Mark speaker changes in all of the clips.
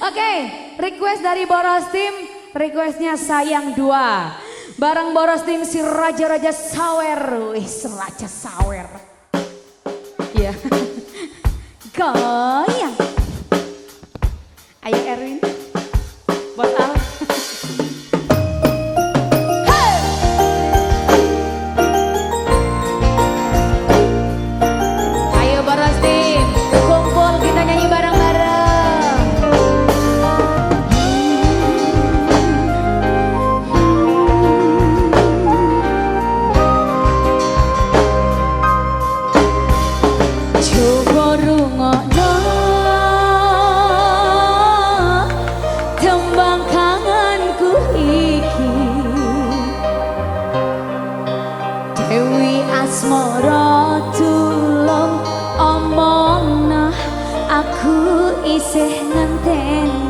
Speaker 1: Oke, request dari Boros Tim, requestnya sayang dua. Bareng Boros Tim si Raja-Raja Sawer. Wih, Raja Sawer. Iya. Goyang. Ayo Erwin. Asmara tulung omongna aku isih ngenteni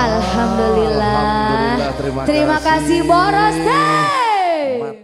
Speaker 1: Alhamdulillah.
Speaker 2: terima,
Speaker 1: terima kasih, kasih Boros